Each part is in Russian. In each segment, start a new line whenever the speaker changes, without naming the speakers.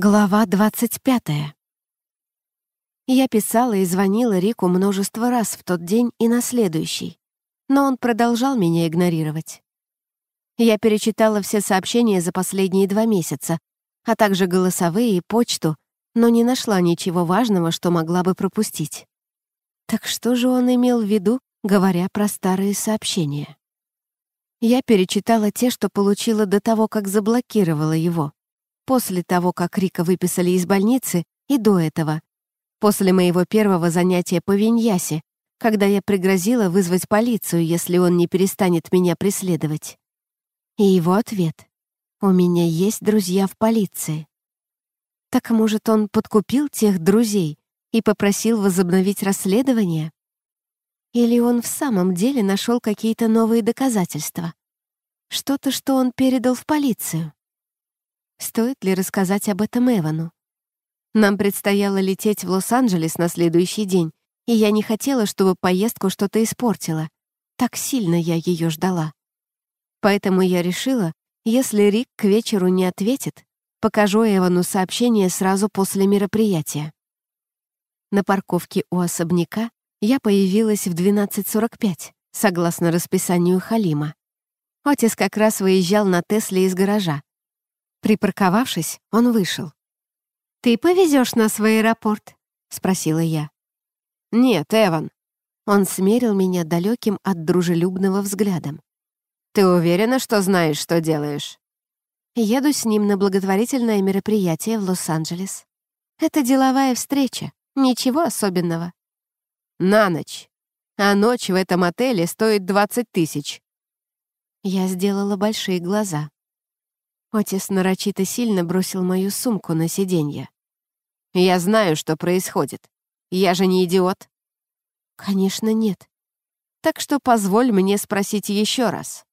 Глава 25. Я писала и звонила Рику множество раз в тот день и на следующий, но он продолжал меня игнорировать. Я перечитала все сообщения за последние два месяца, а также голосовые и почту, но не нашла ничего важного, что могла бы пропустить. Так что же он имел в виду, говоря про старые сообщения? Я перечитала те, что получила до того, как заблокировала его — после того, как Рика выписали из больницы, и до этого, после моего первого занятия по Виньясе, когда я пригрозила вызвать полицию, если он не перестанет меня преследовать. И его ответ. «У меня есть друзья в полиции». Так, может, он подкупил тех друзей и попросил возобновить расследование? Или он в самом деле нашел какие-то новые доказательства? Что-то, что он передал в полицию? Стоит ли рассказать об этом Эвану? Нам предстояло лететь в Лос-Анджелес на следующий день, и я не хотела, чтобы поездку что-то испортила. Так сильно я ее ждала. Поэтому я решила, если Рик к вечеру не ответит, покажу Эвану сообщение сразу после мероприятия. На парковке у особняка я появилась в 12.45, согласно расписанию Халима. Отец как раз выезжал на Тесле из гаража, Припарковавшись, он вышел. «Ты повезешь нас в аэропорт?» — спросила я. «Нет, Эван». Он смерил меня далеким от дружелюбного взглядом. «Ты уверена, что знаешь, что делаешь?» Еду с ним на благотворительное мероприятие в Лос-Анджелес. Это деловая встреча, ничего особенного. На ночь. А ночь в этом отеле стоит 20 тысяч. Я сделала большие глаза. Отис нарочито сильно бросил мою сумку на сиденье. «Я знаю, что происходит. Я же не идиот». «Конечно, нет. Так что позволь мне спросить еще раз.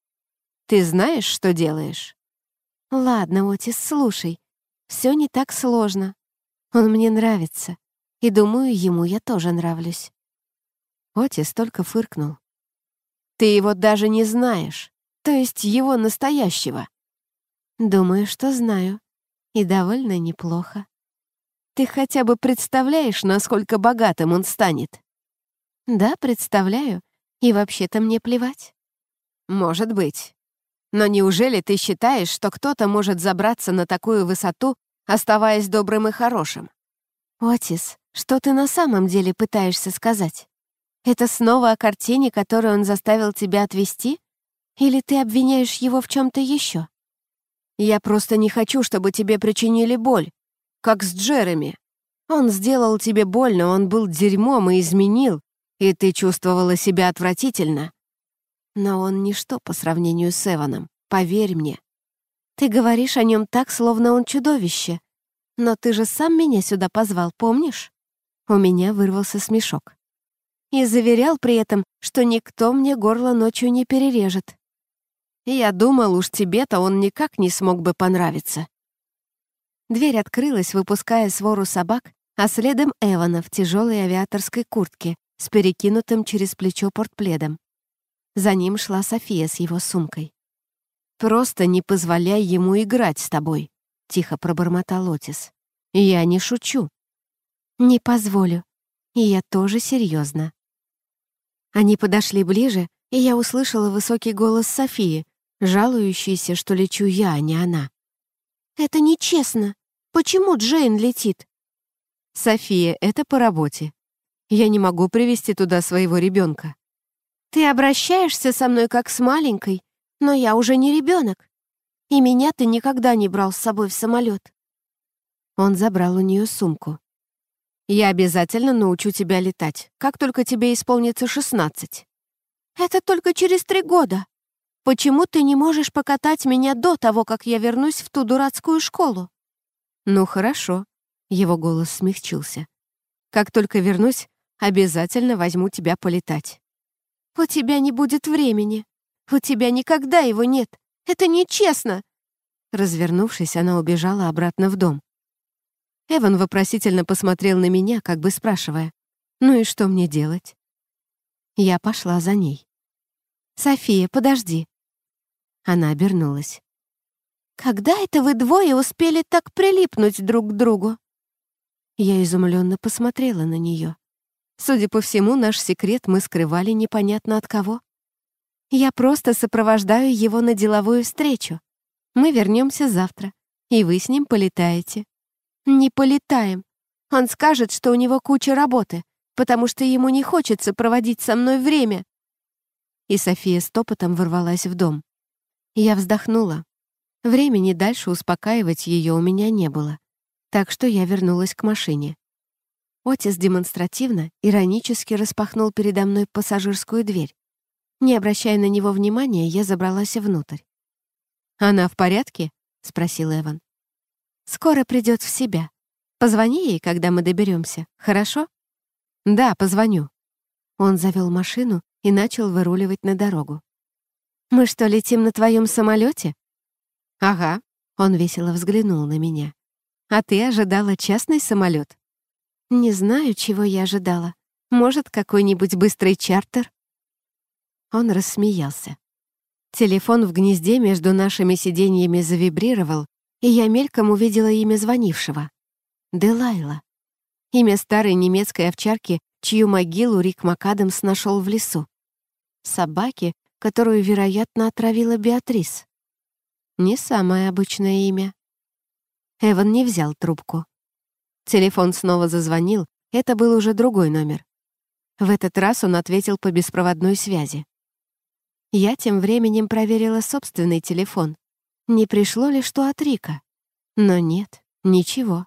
Ты знаешь, что делаешь?» «Ладно, Отис, слушай. Все не так сложно. Он мне нравится. И, думаю, ему я тоже нравлюсь». Отис только фыркнул. «Ты его даже не знаешь, то есть его настоящего. Думаю, что знаю. И довольно неплохо. Ты хотя бы представляешь, насколько богатым он станет? Да, представляю. И вообще-то мне плевать. Может быть. Но неужели ты считаешь, что кто-то может забраться на такую высоту, оставаясь добрым и хорошим? Отис, что ты на самом деле пытаешься сказать? Это снова о картине, которую он заставил тебя отвести? Или ты обвиняешь его в чем то еще? Я просто не хочу, чтобы тебе причинили боль, как с Джереми. Он сделал тебе больно, он был дерьмом и изменил, и ты чувствовала себя отвратительно. Но он ничто по сравнению с Эваном, поверь мне. Ты говоришь о нем так, словно он чудовище. Но ты же сам меня сюда позвал, помнишь? У меня вырвался смешок. И заверял при этом, что никто мне горло ночью не перережет. Я думал, уж тебе-то он никак не смог бы понравиться. Дверь открылась, выпуская свору собак, а следом Эвана в тяжелой авиаторской куртке с перекинутым через плечо портпледом. За ним шла София с его сумкой. «Просто не позволяй ему играть с тобой», — тихо пробормотал Отис. «Я не шучу». «Не позволю. И я тоже серьезно. Они подошли ближе, и я услышала высокий голос Софии, жалующийся, что лечу я, а не она. «Это нечестно. Почему Джейн летит?» «София, это по работе. Я не могу привести туда своего ребенка». «Ты обращаешься со мной как с маленькой, но я уже не ребенок. И меня ты никогда не брал с собой в самолет». Он забрал у нее сумку. «Я обязательно научу тебя летать, как только тебе исполнится шестнадцать». «Это только через три года», Почему ты не можешь покатать меня до того, как я вернусь в ту дурацкую школу?» «Ну хорошо», — его голос смягчился. «Как только вернусь, обязательно возьму тебя полетать». «У тебя не будет времени. У тебя никогда его нет. Это нечестно!» Развернувшись, она убежала обратно в дом. Эван вопросительно посмотрел на меня, как бы спрашивая, «Ну и что мне делать?» Я пошла за ней. «София, подожди», она обернулась. «Когда это вы двое успели так прилипнуть друг к другу?» Я изумленно посмотрела на нее. Судя по всему, наш секрет мы скрывали непонятно от кого. Я просто сопровождаю его на деловую встречу. Мы вернемся завтра, и вы с ним полетаете. Не полетаем. Он скажет, что у него куча работы, потому что ему не хочется проводить со мной время. И София с топотом ворвалась в дом. Я вздохнула. Времени дальше успокаивать ее у меня не было, так что я вернулась к машине. Отис демонстративно, иронически распахнул передо мной пассажирскую дверь. Не обращая на него внимания, я забралась внутрь. «Она в порядке?» — спросил Эван. «Скоро придет в себя. Позвони ей, когда мы доберемся, хорошо?» «Да, позвоню». Он завел машину и начал выруливать на дорогу. «Мы что, летим на твоем самолете? «Ага», — он весело взглянул на меня. «А ты ожидала частный самолет? «Не знаю, чего я ожидала. Может, какой-нибудь быстрый чартер?» Он рассмеялся. Телефон в гнезде между нашими сиденьями завибрировал, и я мельком увидела имя звонившего. Делайла. Имя старой немецкой овчарки, чью могилу Рик Макадамс нашел в лесу. Собаки, которую, вероятно, отравила Беатрис. Не самое обычное имя. Эван не взял трубку. Телефон снова зазвонил, это был уже другой номер. В этот раз он ответил по беспроводной связи. Я тем временем проверила собственный телефон. Не пришло ли что от Рика? Но нет, ничего.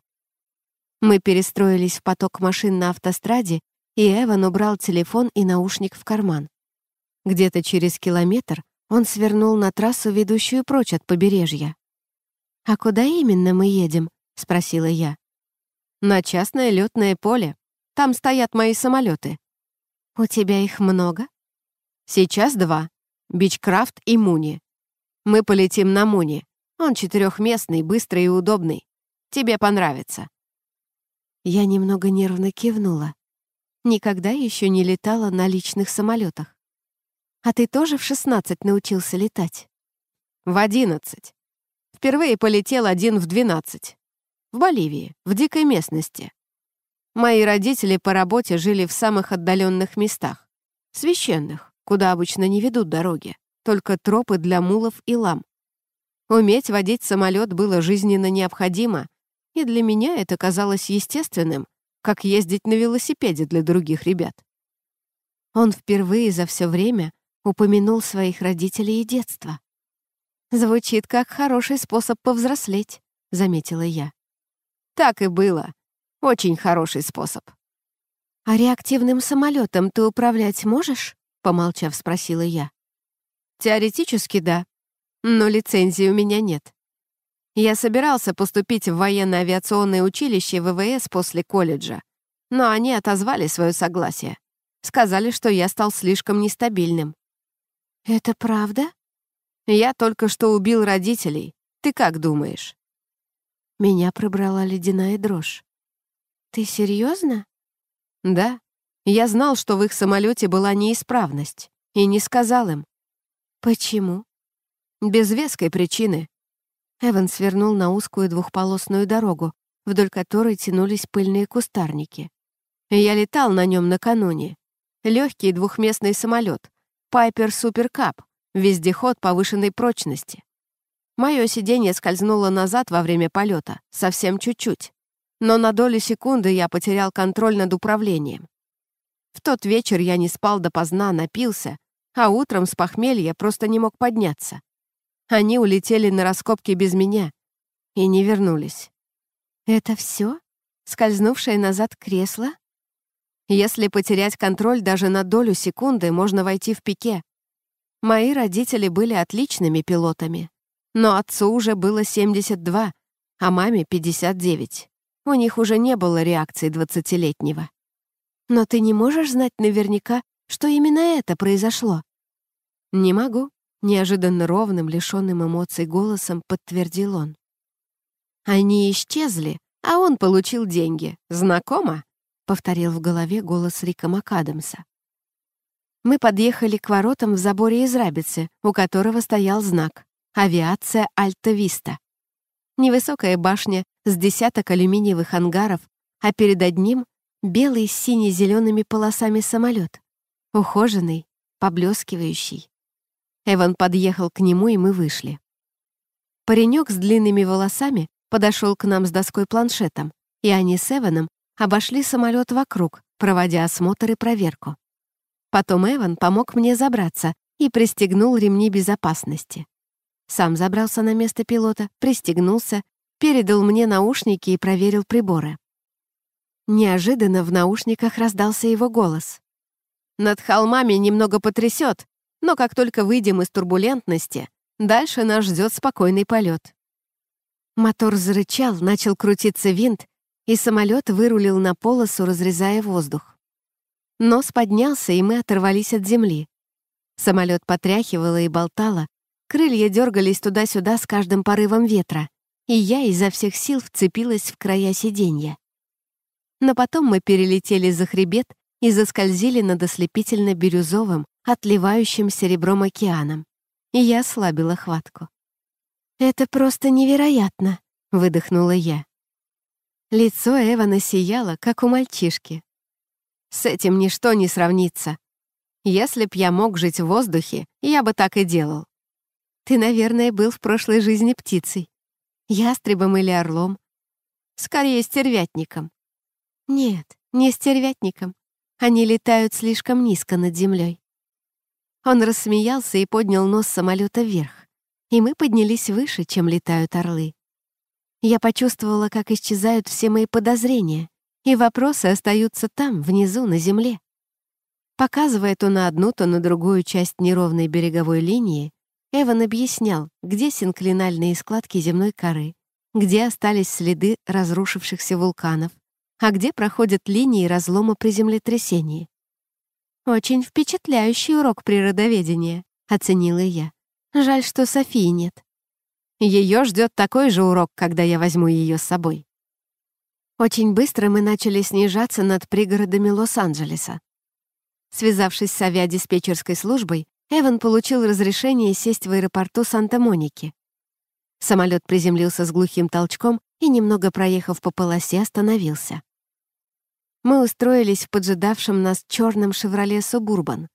Мы перестроились в поток машин на автостраде, и Эван убрал телефон и наушник в карман. Где-то через километр он свернул на трассу, ведущую прочь от побережья. «А куда именно мы едем?» — спросила я. «На частное летное поле. Там стоят мои самолеты. «У тебя их много?» «Сейчас два. Бичкрафт и Муни. Мы полетим на Муни. Он четырехместный, быстрый и удобный. Тебе понравится». Я немного нервно кивнула. Никогда еще не летала на личных самолетах. А ты тоже в 16 научился летать? В 11. Впервые полетел один в 12. В Боливии, в дикой местности. Мои родители по работе жили в самых отдаленных местах. Священных, куда обычно не ведут дороги, только тропы для мулов и лам. Уметь водить самолет было жизненно необходимо, и для меня это казалось естественным, как ездить на велосипеде для других ребят. Он впервые за все время Упомянул своих родителей и детство. «Звучит как хороший способ повзрослеть», — заметила я. «Так и было. Очень хороший способ». «А реактивным самолетом ты управлять можешь?» — помолчав, спросила я. «Теоретически, да. Но лицензии у меня нет. Я собирался поступить в военно-авиационное училище ВВС после колледжа, но они отозвали свое согласие. Сказали, что я стал слишком нестабильным. «Это правда?» «Я только что убил родителей. Ты как думаешь?» Меня пробрала ледяная дрожь. «Ты серьезно? «Да. Я знал, что в их самолете была неисправность, и не сказал им». «Почему?» «Без веской причины». Эван свернул на узкую двухполосную дорогу, вдоль которой тянулись пыльные кустарники. Я летал на нем накануне. Легкий двухместный самолет, Пайпер Суперкап, вездеход повышенной прочности. Мое сиденье скользнуло назад во время полета, совсем чуть-чуть. Но на долю секунды я потерял контроль над управлением. В тот вечер я не спал допоздна, напился, а утром с похмелья просто не мог подняться. Они улетели на раскопки без меня и не вернулись. «Это все? Скользнувшее назад кресло?» Если потерять контроль даже на долю секунды, можно войти в пике. Мои родители были отличными пилотами. Но отцу уже было 72, а маме 59. У них уже не было реакции 20-летнего. Но ты не можешь знать наверняка, что именно это произошло. Не могу, неожиданно ровным, лишенным эмоций голосом подтвердил он. Они исчезли, а он получил деньги. Знакомо? повторил в голове голос Рика МакАдамса. Мы подъехали к воротам в заборе из рабицы, у которого стоял знак «Авиация Альта-Виста». Невысокая башня с десяток алюминиевых ангаров, а перед одним — белый с сине-зелеными полосами самолет. Ухоженный, поблескивающий. Эван подъехал к нему, и мы вышли. Паренек с длинными волосами подошел к нам с доской планшетом, и они с Эваном обошли самолет вокруг, проводя осмотр и проверку. Потом Эван помог мне забраться и пристегнул ремни безопасности. Сам забрался на место пилота, пристегнулся, передал мне наушники и проверил приборы. Неожиданно в наушниках раздался его голос. «Над холмами немного потрясет, но как только выйдем из турбулентности, дальше нас ждет спокойный полет». Мотор зарычал, начал крутиться винт, и самолет вырулил на полосу, разрезая воздух. Нос поднялся, и мы оторвались от земли. Самолет потряхивало и болтало, крылья дергались туда-сюда с каждым порывом ветра, и я изо всех сил вцепилась в края сиденья. Но потом мы перелетели за хребет и заскользили над ослепительно-бирюзовым, отливающим серебром океаном, и я ослабила хватку. «Это просто невероятно», — выдохнула я. Лицо Эвана сияло, как у мальчишки. «С этим ничто не сравнится. Если б я мог жить в воздухе, я бы так и делал. Ты, наверное, был в прошлой жизни птицей. Ястребом или орлом. Скорее, стервятником. Нет, не стервятником. Они летают слишком низко над землей. Он рассмеялся и поднял нос самолета вверх. И мы поднялись выше, чем летают орлы. Я почувствовала, как исчезают все мои подозрения, и вопросы остаются там, внизу, на земле. Показывая то на одну, то на другую часть неровной береговой линии, Эван объяснял, где синклинальные складки земной коры, где остались следы разрушившихся вулканов, а где проходят линии разлома при землетрясении. «Очень впечатляющий урок природоведения», — оценила я. «Жаль, что Софии нет». Ее ждет такой же урок, когда я возьму ее с собой. Очень быстро мы начали снижаться над пригородами Лос-Анджелеса. Связавшись с авиадиспетчерской службой, Эван получил разрешение сесть в аэропорту Санта-Моники. Самолет приземлился с глухим толчком и, немного проехав по полосе, остановился. Мы устроились в поджидавшем нас черном «Шевроле Субурбан».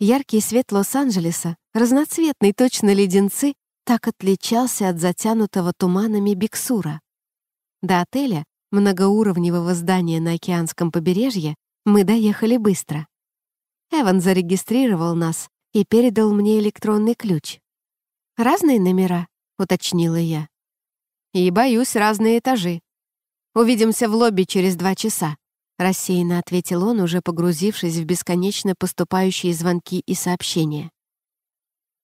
Яркий свет Лос-Анджелеса, разноцветный точно леденцы, так отличался от затянутого туманами Биксура. До отеля, многоуровневого здания на океанском побережье, мы доехали быстро. Эван зарегистрировал нас и передал мне электронный ключ. «Разные номера?» — уточнила я. «И, боюсь, разные этажи. Увидимся в лобби через два часа», — рассеянно ответил он, уже погрузившись в бесконечно поступающие звонки и сообщения.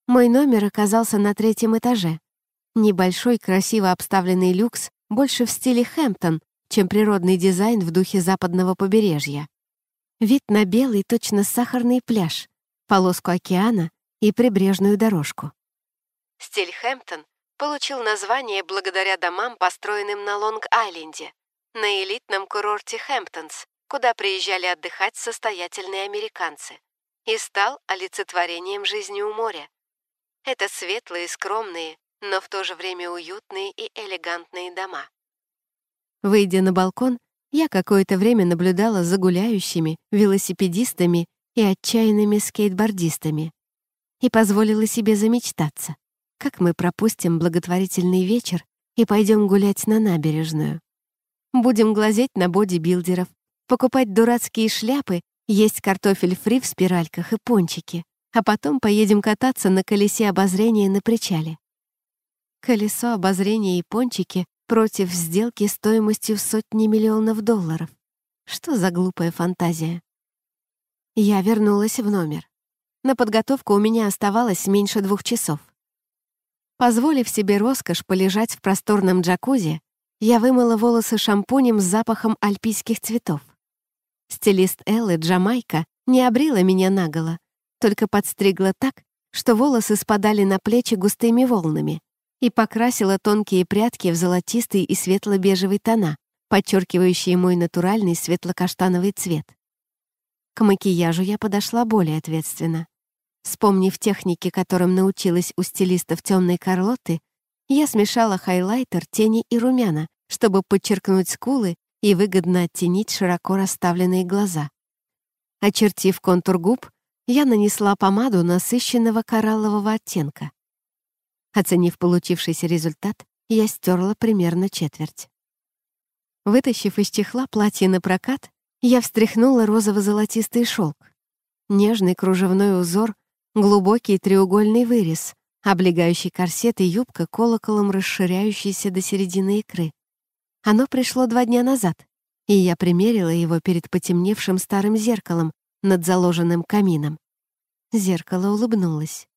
Мой номер оказался на третьем этаже. Небольшой, красиво обставленный люкс, больше в стиле Хэмптон, чем природный дизайн в духе западного побережья. Вид на белый, точно сахарный пляж, полоску океана и прибрежную дорожку. Стиль Хэмптон получил название благодаря домам, построенным на Лонг-Айленде, на элитном курорте Хэмптонс, куда приезжали отдыхать состоятельные американцы, и стал олицетворением жизни у моря. Это светлые, скромные, но в то же время уютные и элегантные дома. Выйдя на балкон, я какое-то время наблюдала за гуляющими, велосипедистами и отчаянными скейтбордистами и позволила себе замечтаться, как мы пропустим благотворительный вечер и пойдем гулять на набережную. Будем глазеть на бодибилдеров, покупать дурацкие шляпы, есть картофель фри в спиральках и пончики а потом поедем кататься на колесе обозрения на причале. Колесо обозрения и пончики против сделки стоимостью в сотни миллионов долларов. Что за глупая фантазия? Я вернулась в номер. На подготовку у меня оставалось меньше двух часов. Позволив себе роскошь полежать в просторном джакузи, я вымыла волосы шампунем с запахом альпийских цветов. Стилист Эллы Джамайка не обрила меня наголо, только подстригла так, что волосы спадали на плечи густыми волнами и покрасила тонкие прядки в золотистый и светло-бежевый тона, подчеркивающие мой натуральный светло-каштановый цвет. К макияжу я подошла более ответственно. Вспомнив техники, которым научилась у стилистов темной Карлоты, я смешала хайлайтер, тени и румяна, чтобы подчеркнуть скулы и выгодно оттенить широко расставленные глаза. Очертив контур губ, я нанесла помаду насыщенного кораллового оттенка. Оценив получившийся результат, я стерла примерно четверть. Вытащив из чехла платье на прокат, я встряхнула розово-золотистый шелк. Нежный кружевной узор, глубокий треугольный вырез, облегающий корсет и юбка колоколом расширяющийся до середины икры. Оно пришло два дня назад, и я примерила его перед потемневшим старым зеркалом, над заложенным камином. Зеркало улыбнулось.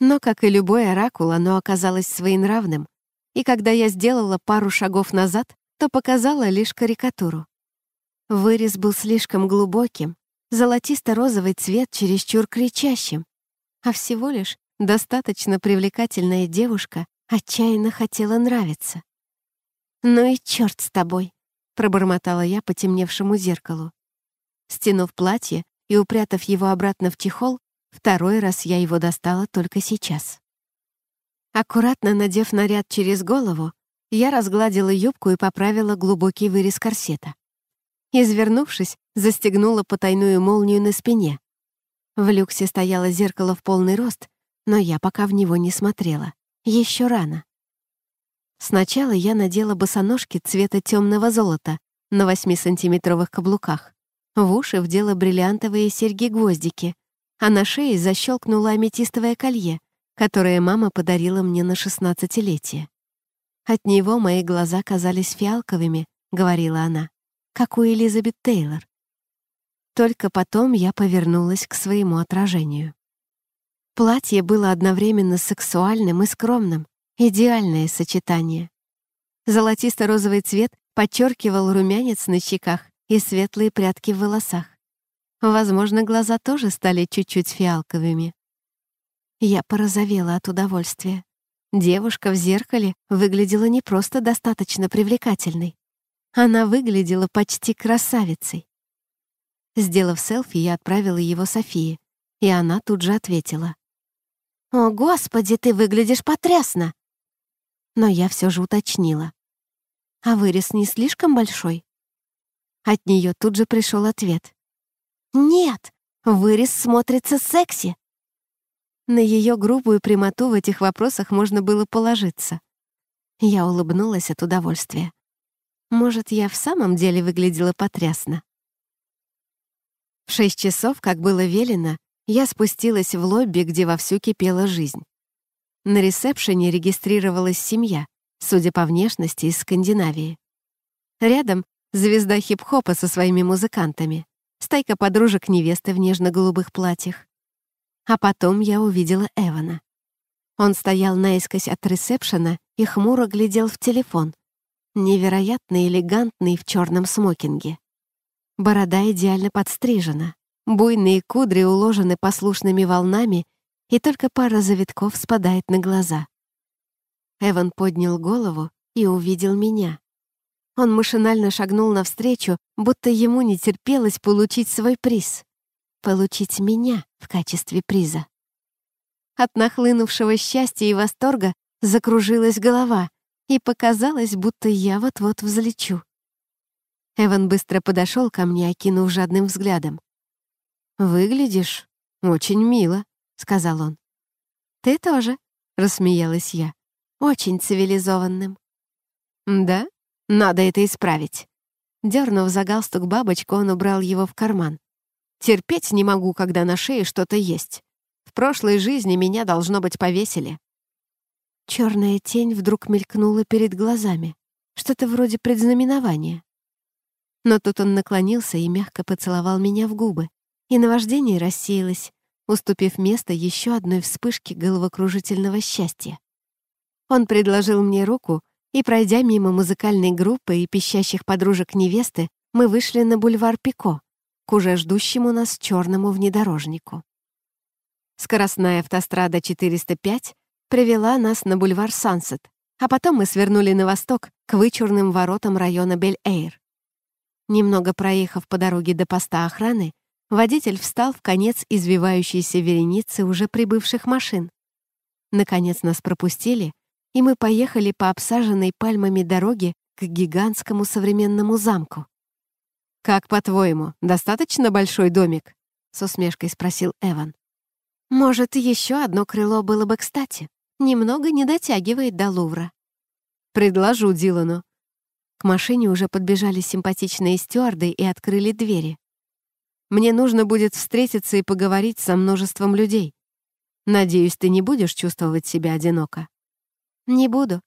Но, как и любой оракул, оно оказалось своенравным, и когда я сделала пару шагов назад, то показала лишь карикатуру. Вырез был слишком глубоким, золотисто-розовый цвет чересчур кричащим, а всего лишь достаточно привлекательная девушка отчаянно хотела нравиться. «Ну и черт с тобой!» — пробормотала я потемневшему зеркалу. Стянув платье и упрятав его обратно в чехол, второй раз я его достала только сейчас. Аккуратно надев наряд через голову, я разгладила юбку и поправила глубокий вырез корсета. Извернувшись, застегнула потайную молнию на спине. В люксе стояло зеркало в полный рост, но я пока в него не смотрела. Еще рано. Сначала я надела босоножки цвета темного золота на 8-сантиметровых каблуках. В уши вдела бриллиантовые серьги-гвоздики, а на шее защелкнула аметистовое колье, которое мама подарила мне на шестнадцатилетие. «От него мои глаза казались фиалковыми», — говорила она, «как у Элизабет Тейлор». Только потом я повернулась к своему отражению. Платье было одновременно сексуальным и скромным, идеальное сочетание. Золотисто-розовый цвет подчеркивал румянец на щеках, и светлые прядки в волосах. Возможно, глаза тоже стали чуть-чуть фиалковыми. Я порозовела от удовольствия. Девушка в зеркале выглядела не просто достаточно привлекательной. Она выглядела почти красавицей. Сделав селфи, я отправила его Софии, и она тут же ответила. «О, Господи, ты выглядишь потрясно!» Но я все же уточнила. «А вырез не слишком большой?» От нее тут же пришел ответ. «Нет, вырез смотрится секси!» На ее грубую прямоту в этих вопросах можно было положиться. Я улыбнулась от удовольствия. Может, я в самом деле выглядела потрясно. В шесть часов, как было велено, я спустилась в лобби, где вовсю кипела жизнь. На ресепшене регистрировалась семья, судя по внешности, из Скандинавии. Рядом звезда хип-хопа со своими музыкантами, стайка подружек невесты в нежно-голубых платьях. А потом я увидела Эвана. Он стоял наискось от ресепшена и хмуро глядел в телефон. Невероятно элегантный в черном смокинге. Борода идеально подстрижена, буйные кудри уложены послушными волнами, и только пара завитков спадает на глаза. Эван поднял голову и увидел меня. Он машинально шагнул навстречу, будто ему не терпелось получить свой приз. Получить меня в качестве приза. От нахлынувшего счастья и восторга закружилась голова, и показалось, будто я вот-вот взлечу. Эван быстро подошел ко мне, окинув жадным взглядом. «Выглядишь очень мило», — сказал он. «Ты тоже», — рассмеялась я, — «очень цивилизованным». «Да?» Надо это исправить». Дернув за галстук бабочку, он убрал его в карман. «Терпеть не могу, когда на шее что-то есть. В прошлой жизни меня, должно быть, повесили». Черная тень вдруг мелькнула перед глазами. Что-то вроде предзнаменования. Но тут он наклонился и мягко поцеловал меня в губы. И наваждение рассеялось, уступив место еще одной вспышке головокружительного счастья. Он предложил мне руку — и, пройдя мимо музыкальной группы и пищащих подружек невесты, мы вышли на бульвар Пико, к уже ждущему нас черному внедорожнику. Скоростная автострада 405 привела нас на бульвар Сансет, а потом мы свернули на восток к вычурным воротам района Бель-Эйр. Немного проехав по дороге до поста охраны, водитель встал в конец извивающейся вереницы уже прибывших машин. Наконец нас пропустили — и мы поехали по обсаженной пальмами дороге к гигантскому современному замку. «Как, по-твоему, достаточно большой домик?» — с усмешкой спросил Эван. «Может, еще одно крыло было бы кстати. Немного не дотягивает до Лувра». «Предложу Дилану». К машине уже подбежали симпатичные стюарды и открыли двери. «Мне нужно будет встретиться и поговорить со множеством людей. Надеюсь, ты не будешь чувствовать себя одиноко». «Не буду.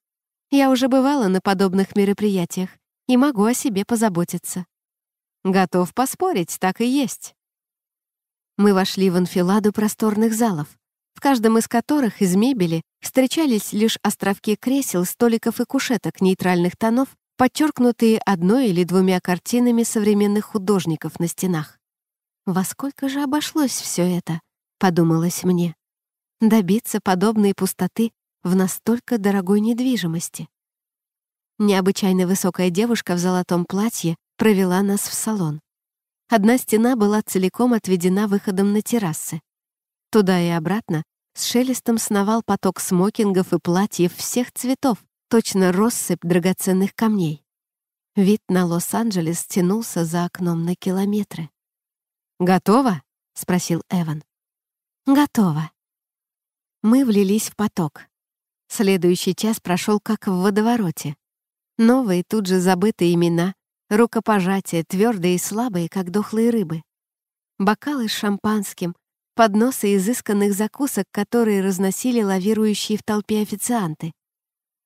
Я уже бывала на подобных мероприятиях и могу о себе позаботиться». «Готов поспорить, так и есть». Мы вошли в анфиладу просторных залов, в каждом из которых из мебели встречались лишь островки кресел, столиков и кушеток нейтральных тонов, подчеркнутые одной или двумя картинами современных художников на стенах. «Во сколько же обошлось все это?» — подумалось мне. Добиться подобной пустоты в настолько дорогой недвижимости. Необычайно высокая девушка в золотом платье провела нас в салон. Одна стена была целиком отведена выходом на террасы. Туда и обратно с шелестом сновал поток смокингов и платьев всех цветов, точно россыпь драгоценных камней. Вид на Лос-Анджелес тянулся за окном на километры. «Готово?» — спросил Эван. «Готово». Мы влились в поток. Следующий час прошел как в водовороте. Новые, тут же забытые имена, рукопожатия, твердые и слабые, как дохлые рыбы. Бокалы с шампанским, подносы изысканных закусок, которые разносили лавирующие в толпе официанты.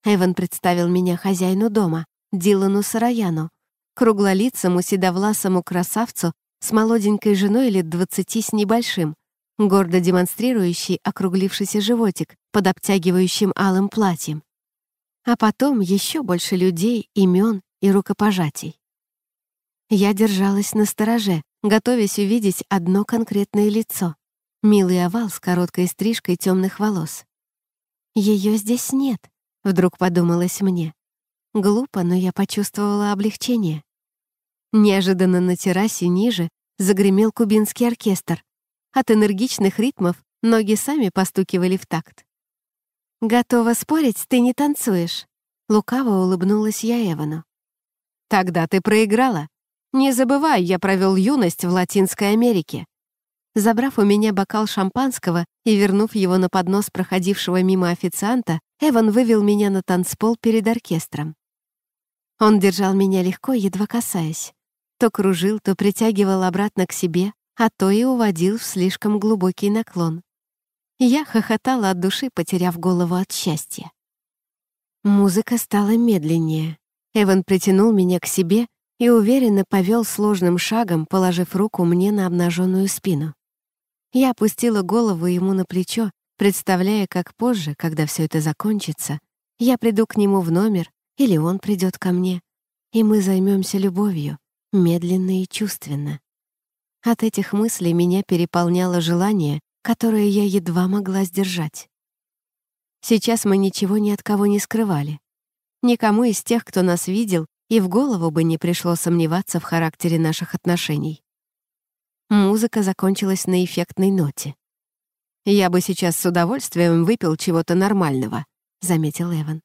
Эван представил меня хозяину дома, Дилану Сараяну, круглолицому седовласому красавцу с молоденькой женой лет двадцати с небольшим, гордо демонстрирующий округлившийся животик, под обтягивающим алым платьем. А потом еще больше людей, имен и рукопожатий. Я держалась на стороже, готовясь увидеть одно конкретное лицо. Милый овал с короткой стрижкой темных волос. Ее здесь нет», — вдруг подумалось мне. Глупо, но я почувствовала облегчение. Неожиданно на террасе ниже загремел кубинский оркестр. От энергичных ритмов ноги сами постукивали в такт. «Готова спорить, ты не танцуешь», — лукаво улыбнулась я Эвану. «Тогда ты проиграла. Не забывай, я провел юность в Латинской Америке». Забрав у меня бокал шампанского и вернув его на поднос проходившего мимо официанта, Эван вывел меня на танцпол перед оркестром. Он держал меня легко, едва касаясь. То кружил, то притягивал обратно к себе, а то и уводил в слишком глубокий наклон. Я хохотала от души, потеряв голову от счастья. Музыка стала медленнее. Эван притянул меня к себе и уверенно повел сложным шагом, положив руку мне на обнаженную спину. Я опустила голову ему на плечо, представляя, как позже, когда все это закончится, я приду к нему в номер или он придет ко мне, и мы займемся любовью, медленно и чувственно. От этих мыслей меня переполняло желание которые я едва могла сдержать. Сейчас мы ничего ни от кого не скрывали. Никому из тех, кто нас видел, и в голову бы не пришло сомневаться в характере наших отношений. Музыка закончилась на эффектной ноте. «Я бы сейчас с удовольствием выпил чего-то нормального», — заметил Эван.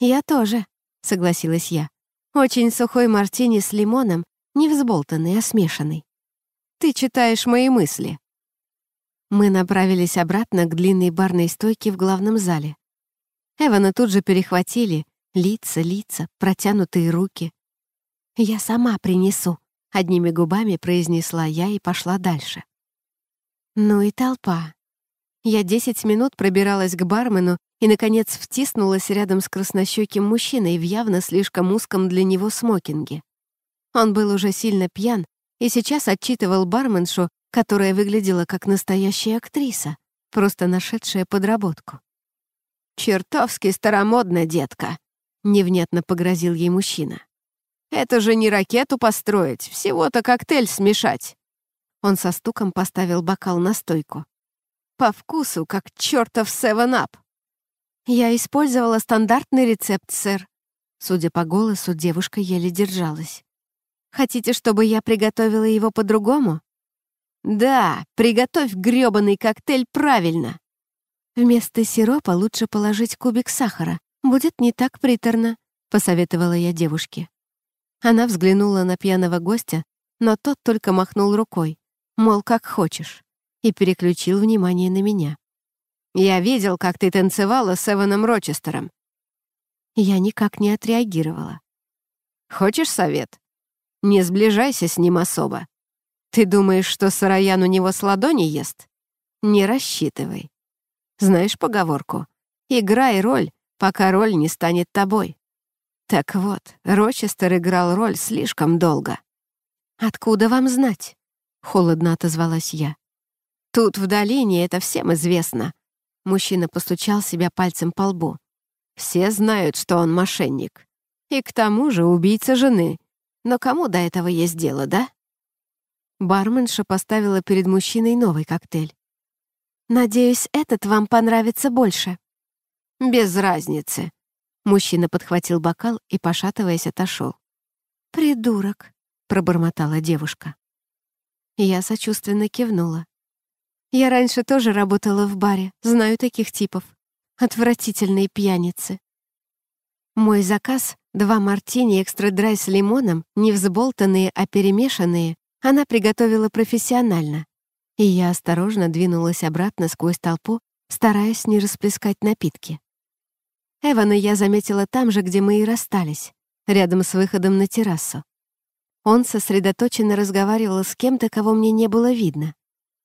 «Я тоже», — согласилась я. «Очень сухой мартини с лимоном, не взболтанный, а смешанный». «Ты читаешь мои мысли», мы направились обратно к длинной барной стойке в главном зале. Эвана тут же перехватили. Лица, лица, протянутые руки. «Я сама принесу», — одними губами произнесла я и пошла дальше. Ну и толпа. Я десять минут пробиралась к бармену и, наконец, втиснулась рядом с краснощеким мужчиной в явно слишком узком для него смокинге. Он был уже сильно пьян и сейчас отчитывал барменшу, которая выглядела как настоящая актриса, просто нашедшая подработку. «Чертовски старомодно, детка!» — невнятно погрозил ей мужчина. «Это же не ракету построить, всего-то коктейль смешать!» Он со стуком поставил бокал на стойку. «По вкусу, как чертов севен-ап!» «Я использовала стандартный рецепт, сэр». Судя по голосу, девушка еле держалась. «Хотите, чтобы я приготовила его по-другому?» Да, приготовь грёбаный коктейль правильно. Вместо сиропа лучше положить кубик сахара. Будет не так приторно, посоветовала я девушке. Она взглянула на пьяного гостя, но тот только махнул рукой, мол, как хочешь, и переключил внимание на меня. «Я видел, как ты танцевала с Эваном Рочестером». Я никак не отреагировала. «Хочешь совет? Не сближайся с ним особо. Ты думаешь, что Сараян у него с ладони ест? Не рассчитывай. Знаешь поговорку? Играй роль, пока роль не станет тобой. Так вот, Рочестер играл роль слишком долго. «Откуда вам знать?» — холодно отозвалась я. «Тут, в долине, это всем известно». Мужчина постучал себя пальцем по лбу. «Все знают, что он мошенник. И к тому же убийца жены. Но кому до этого есть дело, да?» Барменша поставила перед мужчиной новый коктейль. «Надеюсь, этот вам понравится больше». «Без разницы». Мужчина подхватил бокал и, пошатываясь, отошел. «Придурок», — пробормотала девушка. Я сочувственно кивнула. «Я раньше тоже работала в баре, знаю таких типов. Отвратительные пьяницы». Мой заказ — два мартини экстра-драй с лимоном, не взболтанные, а перемешанные, она приготовила профессионально, и я осторожно двинулась обратно сквозь толпу, стараясь не расплескать напитки. Эвана я заметила там же, где мы и расстались, рядом с выходом на террасу. Он сосредоточенно разговаривал с кем-то, кого мне не было видно,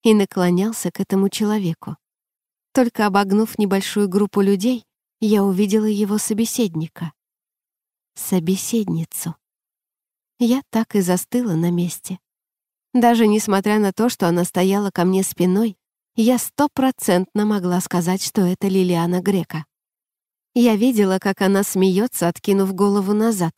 и наклонялся к этому человеку. Только обогнув небольшую группу людей, я увидела его собеседника. Собеседницу. Я так и застыла на месте. Даже несмотря на то, что она стояла ко мне спиной, я стопроцентно могла сказать, что это Лилиана Грека. Я видела, как она смеется, откинув голову назад,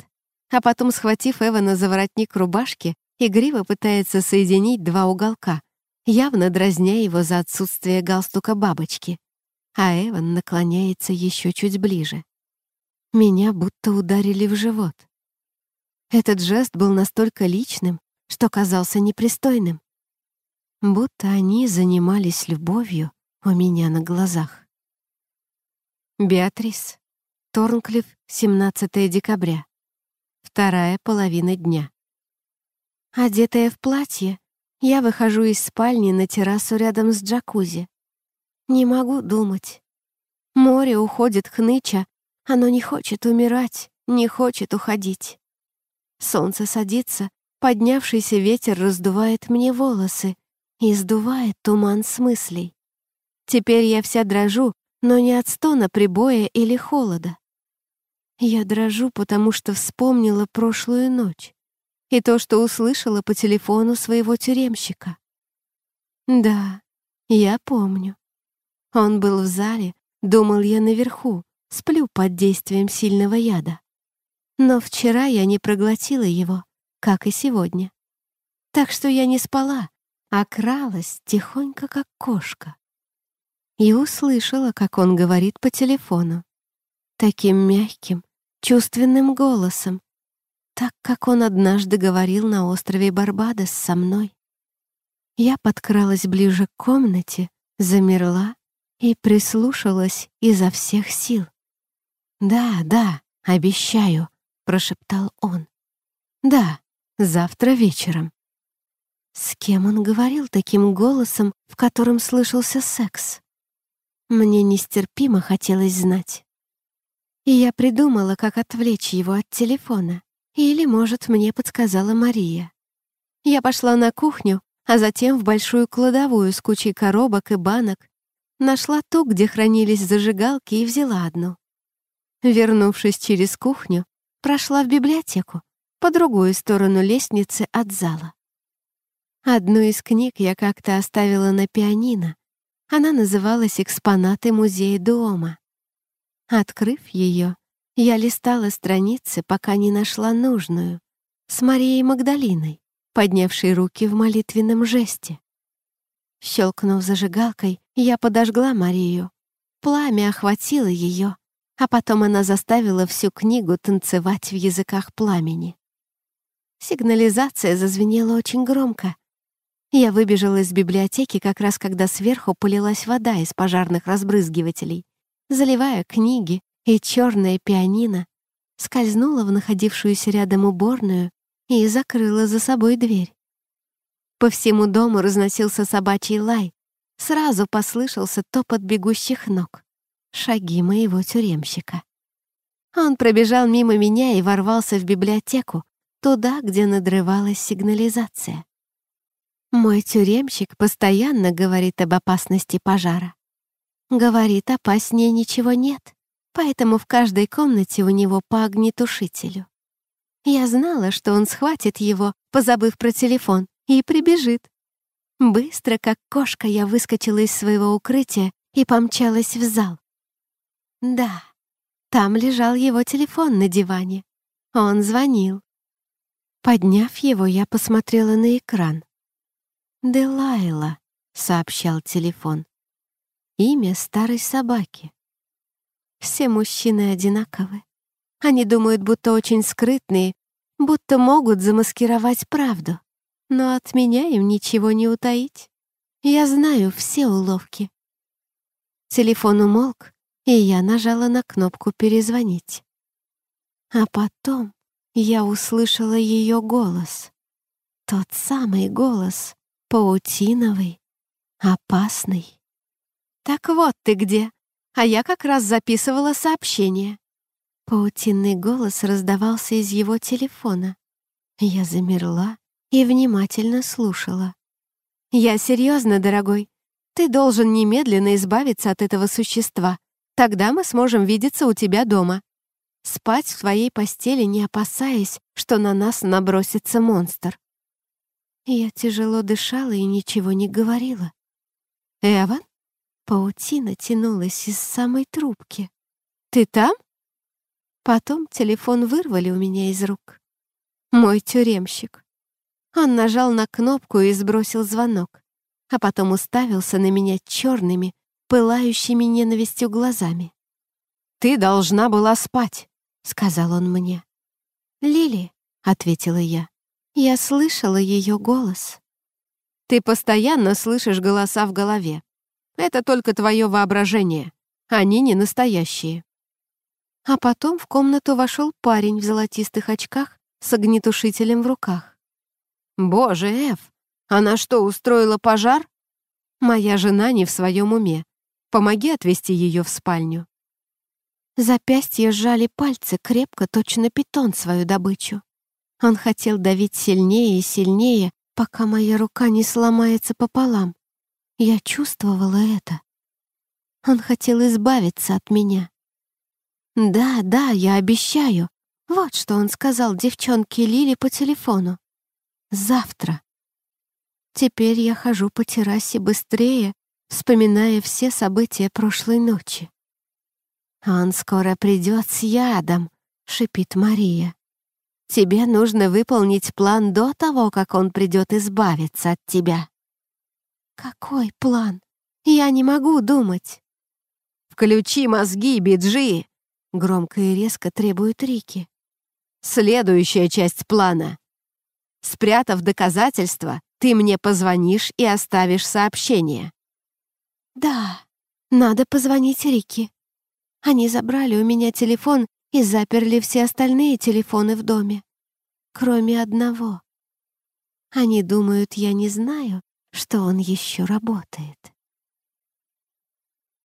а потом, схватив Эвана за воротник рубашки, игриво пытается соединить два уголка, явно дразня его за отсутствие галстука бабочки. А Эван наклоняется еще чуть ближе. Меня будто ударили в живот. Этот жест был настолько личным, что казался непристойным. Будто они занимались любовью у меня на глазах. Беатрис. Торнклифф, 17 декабря. Вторая половина дня. Одетая в платье, я выхожу из спальни на террасу рядом с джакузи. Не могу думать. Море уходит хныча, оно не хочет умирать, не хочет уходить. Солнце садится, Поднявшийся ветер раздувает мне волосы и сдувает туман с мыслей. Теперь я вся дрожу, но не от стона прибоя или холода. Я дрожу, потому что вспомнила прошлую ночь и то, что услышала по телефону своего тюремщика. Да, я помню. Он был в зале, думал я наверху, сплю под действием сильного яда. Но вчера я не проглотила его как и сегодня. Так что я не спала, а кралась тихонько, как кошка. И услышала, как он говорит по телефону. Таким мягким, чувственным голосом, так, как он однажды говорил на острове Барбадос со мной. Я подкралась ближе к комнате, замерла и прислушалась изо всех сил. «Да, да, обещаю», — прошептал он. «Да, Завтра вечером». С кем он говорил таким голосом, в котором слышался секс? Мне нестерпимо хотелось знать. И я придумала, как отвлечь его от телефона. Или, может, мне подсказала Мария. Я пошла на кухню, а затем в большую кладовую с кучей коробок и банок. Нашла ту, где хранились зажигалки, и взяла одну. Вернувшись через кухню, прошла в библиотеку, по другую сторону лестницы от зала. Одну из книг я как-то оставила на пианино. Она называлась «Экспонаты музея Дуома». Открыв ее, я листала страницы, пока не нашла нужную, с Марией Магдалиной, поднявшей руки в молитвенном жесте. Щелкнув зажигалкой, я подожгла Марию. Пламя охватило ее, а потом она заставила всю книгу танцевать в языках пламени. Сигнализация зазвенела очень громко. Я выбежала из библиотеки как раз когда сверху полилась вода из пожарных разбрызгивателей, заливая книги и черное пианино, скользнула в находившуюся рядом уборную и закрыла за собой дверь. По всему дому разносился собачий лай. Сразу послышался топот бегущих ног. Шаги моего тюремщика. Он пробежал мимо меня и ворвался в библиотеку, туда, где надрывалась сигнализация. Мой тюремщик постоянно говорит об опасности пожара. Говорит, опаснее ничего нет, поэтому в каждой комнате у него по огнетушителю. Я знала, что он схватит его, позабыв про телефон, и прибежит. Быстро, как кошка, я выскочила из своего укрытия и помчалась в зал. Да, там лежал его телефон на диване. Он звонил. Подняв его, я посмотрела на экран. «Делайла», — сообщал телефон. «Имя старой собаки». «Все мужчины одинаковы. Они думают, будто очень скрытные, будто могут замаскировать правду. Но от меня им ничего не утаить. Я знаю все уловки». Телефон умолк, и я нажала на кнопку «Перезвонить». А потом я услышала ее голос. Тот самый голос, паутиновый, опасный. «Так вот ты где!» А я как раз записывала сообщение. Паутинный голос раздавался из его телефона. Я замерла и внимательно слушала. «Я серьезно, дорогой. Ты должен немедленно избавиться от этого существа. Тогда мы сможем видеться у тебя дома спать в своей постели, не опасаясь, что на нас набросится монстр. Я тяжело дышала и ничего не говорила. «Эван?» Паутина тянулась из самой трубки. «Ты там?» Потом телефон вырвали у меня из рук. Мой тюремщик. Он нажал на кнопку и сбросил звонок, а потом уставился на меня черными, пылающими ненавистью глазами. «Ты должна была спать!» — сказал он мне. «Лили», — ответила я, — «я слышала ее голос». «Ты постоянно слышишь голоса в голове. Это только твое воображение. Они не настоящие». А потом в комнату вошел парень в золотистых очках с огнетушителем в руках. «Боже, Эв, она что, устроила пожар?» «Моя жена не в своем уме. Помоги отвезти ее в спальню». Запястья сжали пальцы крепко, точно питон свою добычу. Он хотел давить сильнее и сильнее, пока моя рука не сломается пополам. Я чувствовала это. Он хотел избавиться от меня. «Да, да, я обещаю». Вот что он сказал девчонке Лили по телефону. «Завтра». Теперь я хожу по террасе быстрее, вспоминая все события прошлой ночи. «Он скоро придет с ядом», — шипит Мария. «Тебе нужно выполнить план до того, как он придет избавиться от тебя». «Какой план? Я не могу думать». «Включи мозги, Биджи!» — громко и резко требует Рики. «Следующая часть плана. Спрятав доказательства, ты мне позвонишь и оставишь сообщение». «Да, надо позвонить Рики. Они забрали у меня телефон и заперли все остальные телефоны в доме. Кроме одного. Они думают, я не знаю, что он еще работает.